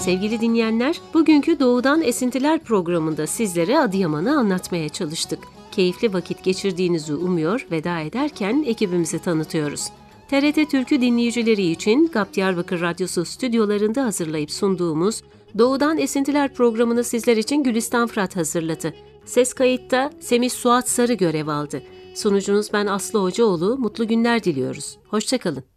Sevgili dinleyenler, bugünkü Doğudan Esintiler programında sizlere Adıyaman'ı anlatmaya çalıştık. Keyifli vakit geçirdiğinizi umuyor, veda ederken ekibimizi tanıtıyoruz. TRT Türkü dinleyicileri için GAP Diyarbakır Radyosu stüdyolarında hazırlayıp sunduğumuz Doğudan Esintiler programını sizler için Gülistan Fırat hazırladı. Ses kayıtta Semih Suat Sarı görev aldı. Sunucunuz ben Aslı Hocaoğlu, mutlu günler diliyoruz. Hoşçakalın.